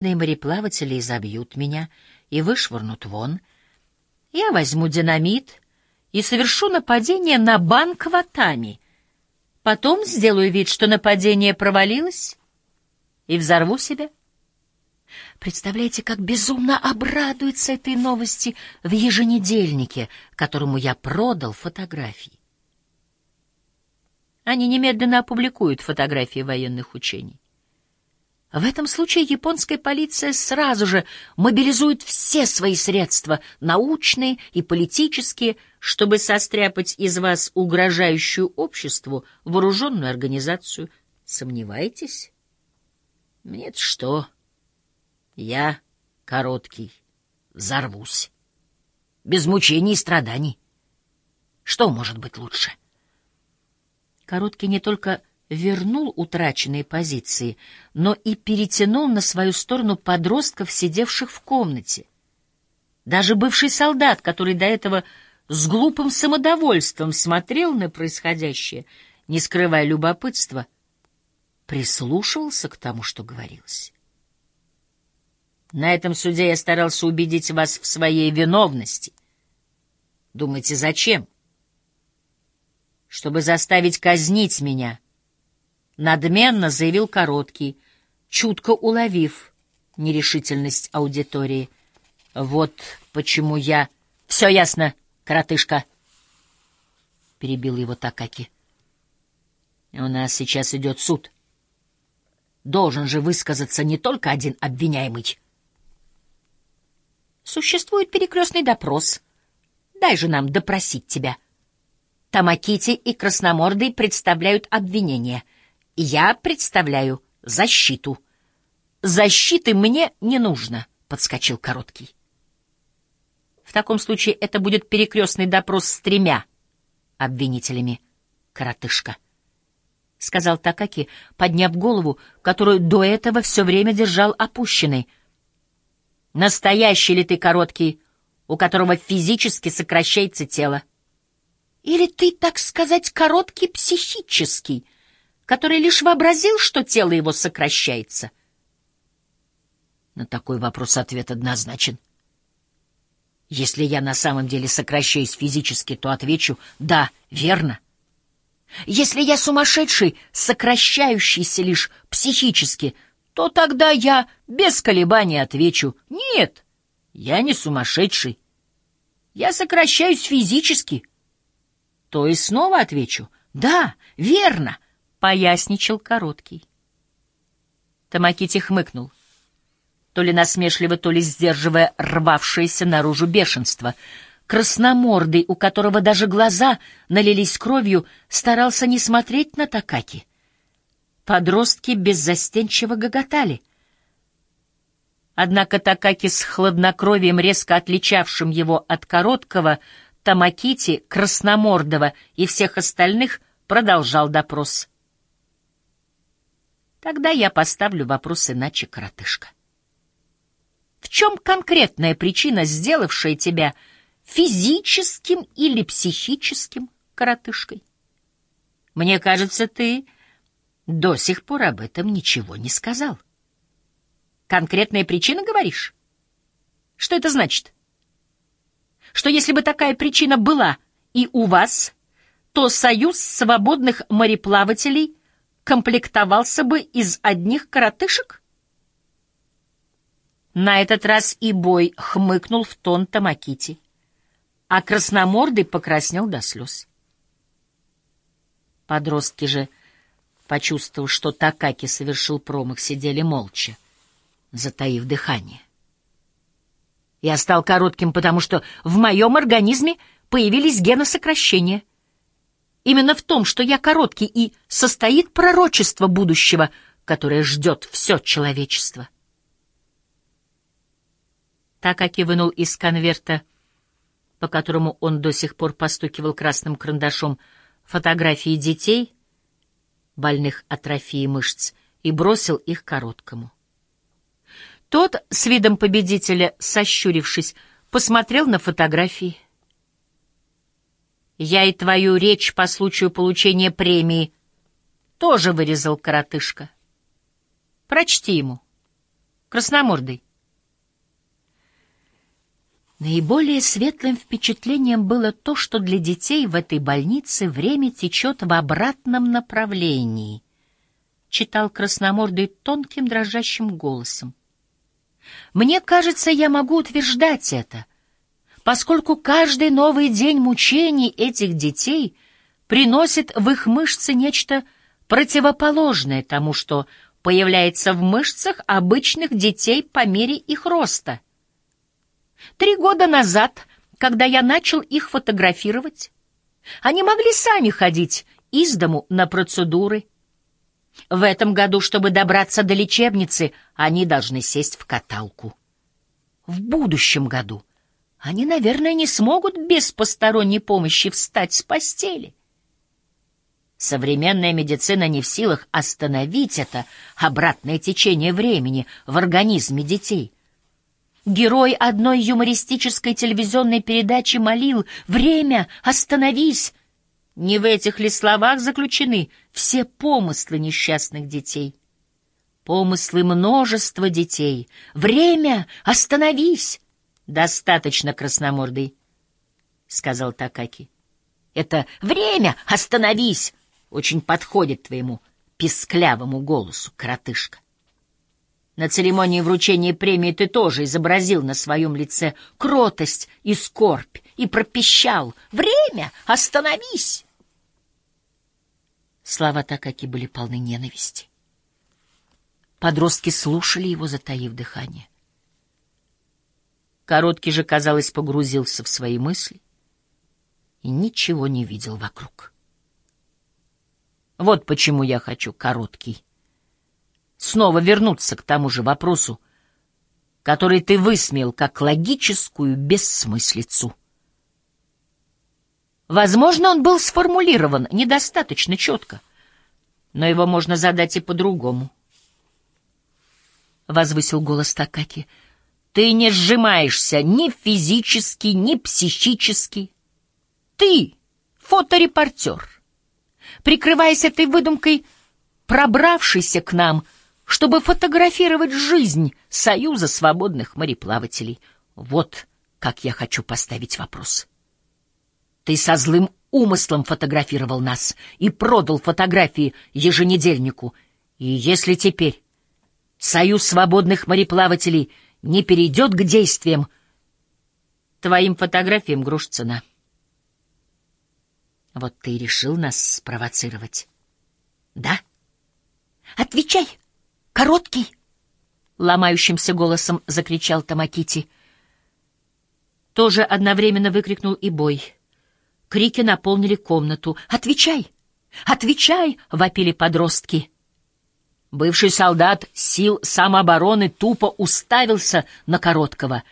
мореплаватели изобьют меня и вышвырнут вон. Я возьму динамит и совершу нападение на банк Ватами. Потом сделаю вид, что нападение провалилось, и взорву себя. Представляете, как безумно обрадуется этой новости в еженедельнике, которому я продал фотографии. Они немедленно опубликуют фотографии военных учений. В этом случае японская полиция сразу же мобилизует все свои средства, научные и политические, чтобы состряпать из вас угрожающую обществу вооруженную организацию. Сомневаетесь? Нет, что? Я короткий, взорвусь. Без мучений и страданий. Что может быть лучше? Короткий не только вернул утраченные позиции, но и перетянул на свою сторону подростков, сидевших в комнате. Даже бывший солдат, который до этого с глупым самодовольством смотрел на происходящее, не скрывая любопытства, прислушивался к тому, что говорилось. На этом суде я старался убедить вас в своей виновности. Думаете, зачем? Чтобы заставить казнить меня — надменно заявил Короткий, чутко уловив нерешительность аудитории. «Вот почему я...» «Все ясно, коротышка!» — перебил его Такаки. «У нас сейчас идет суд. Должен же высказаться не только один обвиняемый. Существует перекрестный допрос. Дай же нам допросить тебя. Тамакити и Красномордый представляют обвинение — я представляю защиту. Защиты мне не нужно, подскочил короткий. В таком случае это будет перекрестный допрос с тремя обвинителями, коротышка. — сказал Такаки, подняв голову, которую до этого все время держал опущенной. — Настоящий ли ты короткий, у которого физически сокращается тело? — Или ты, так сказать, короткий психический? — который лишь вообразил, что тело его сокращается? На такой вопрос ответ однозначен. Если я на самом деле сокращаюсь физически, то отвечу «да, верно». Если я сумасшедший, сокращающийся лишь психически, то тогда я без колебаний отвечу «нет, я не сумасшедший, я сокращаюсь физически». То и снова отвечу «да, верно» поясничал короткий. Тамакити хмыкнул, то ли насмешливо, то ли сдерживая рвавшееся наружу бешенство. Красномордый, у которого даже глаза налились кровью, старался не смотреть на Такаки. Подростки беззастенчиво гоготали. Однако Такаки с хладнокровием, резко отличавшим его от короткого, Тамакити, Красномордого и всех остальных, продолжал допрос. Тогда я поставлю вопрос иначе, коротышка. В чем конкретная причина, сделавшая тебя физическим или психическим коротышкой? Мне кажется, ты до сих пор об этом ничего не сказал. Конкретная причина, говоришь? Что это значит? Что если бы такая причина была и у вас, то союз свободных мореплавателей — комплектовался бы из одних коротышек? На этот раз и бой хмыкнул в тон Тамакити, а красномордый покраснел до слез. Подростки же, почувствовав, что Такаки совершил промах, сидели молча, затаив дыхание. Я стал коротким, потому что в моем организме появились гены сокращения — Именно в том, что я короткий, и состоит пророчество будущего, которое ждет все человечество. Такаки вынул из конверта, по которому он до сих пор постукивал красным карандашом, фотографии детей, больных атрофией мышц, и бросил их короткому. Тот, с видом победителя, сощурившись, посмотрел на фотографии — я и твою речь по случаю получения премии тоже вырезал коротышка. Прочти ему. Красномордый. Наиболее светлым впечатлением было то, что для детей в этой больнице время течет в обратном направлении, читал Красномордый тонким дрожащим голосом. Мне кажется, я могу утверждать это, поскольку каждый новый день мучений этих детей приносит в их мышцы нечто противоположное тому, что появляется в мышцах обычных детей по мере их роста — Три года назад, когда я начал их фотографировать, они могли сами ходить из дому на процедуры. В этом году, чтобы добраться до лечебницы, они должны сесть в каталку. В будущем году они, наверное, не смогут без посторонней помощи встать с постели. Современная медицина не в силах остановить это обратное течение времени в организме детей — Герой одной юмористической телевизионной передачи молил «Время! Остановись!» Не в этих ли словах заключены все помыслы несчастных детей? Помыслы множества детей. «Время! Остановись!» «Достаточно, красномордый», — сказал Такаки. «Это время! Остановись!» очень подходит твоему писклявому голосу, коротышка. На церемонии вручения премии ты тоже изобразил на своем лице кротость и скорбь и пропищал «Время! Остановись!» Слова Такаки были полны ненависти. Подростки слушали его, затаив дыхание. Короткий же, казалось, погрузился в свои мысли и ничего не видел вокруг. Вот почему я хочу короткий снова вернуться к тому же вопросу, который ты высмеял как логическую бессмыслицу. Возможно, он был сформулирован недостаточно четко, но его можно задать и по-другому. Возвысил голос Такаки. Ты не сжимаешься ни физически, ни психически. Ты — фоторепортер. Прикрываясь этой выдумкой, пробравшийся к нам — чтобы фотографировать жизнь Союза свободных мореплавателей. Вот как я хочу поставить вопрос. Ты со злым умыслом фотографировал нас и продал фотографии еженедельнику. И если теперь Союз свободных мореплавателей не перейдет к действиям, твоим фотографиям грош цена. Вот ты и решил нас спровоцировать. Да? Отвечай! Короткий! — ломающимся голосом закричал Тамакити. Тоже одновременно выкрикнул и бой. Крики наполнили комнату. «Отвечай! Отвечай!» — вопили подростки. Бывший солдат сил самообороны тупо уставился на Короткого.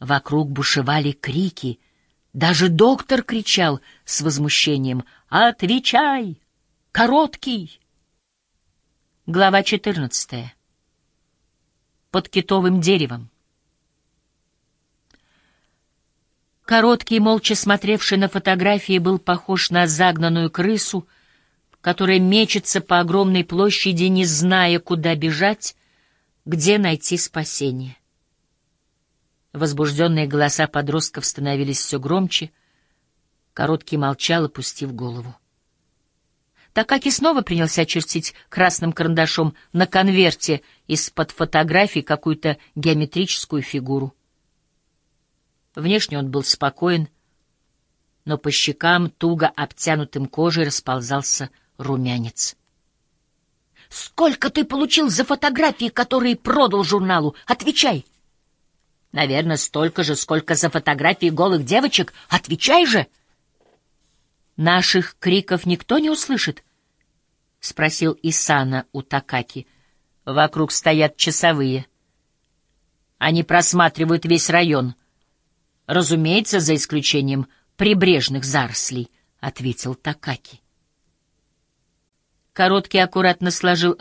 Вокруг бушевали крики. Даже доктор кричал с возмущением «Отвечай! Короткий!» Глава 14. Под китовым деревом. Короткий, молча смотревший на фотографии, был похож на загнанную крысу, которая мечется по огромной площади, не зная, куда бежать, где найти спасение. Возбужденные голоса подростков становились все громче. Короткий молчал, опустив голову. Такаки снова принялся чертить красным карандашом на конверте из-под фотографий какую-то геометрическую фигуру. Внешне он был спокоен, но по щекам, туго обтянутым кожей, расползался румянец. «Сколько ты получил за фотографии, которые продал журналу? Отвечай!» «Наверное, столько же, сколько за фотографии голых девочек. Отвечай же!» Наших криков никто не услышит? — спросил Исана у Такаки. Вокруг стоят часовые. Они просматривают весь район. Разумеется, за исключением прибрежных зарослей, — ответил Такаки. Короткий аккуратно сложил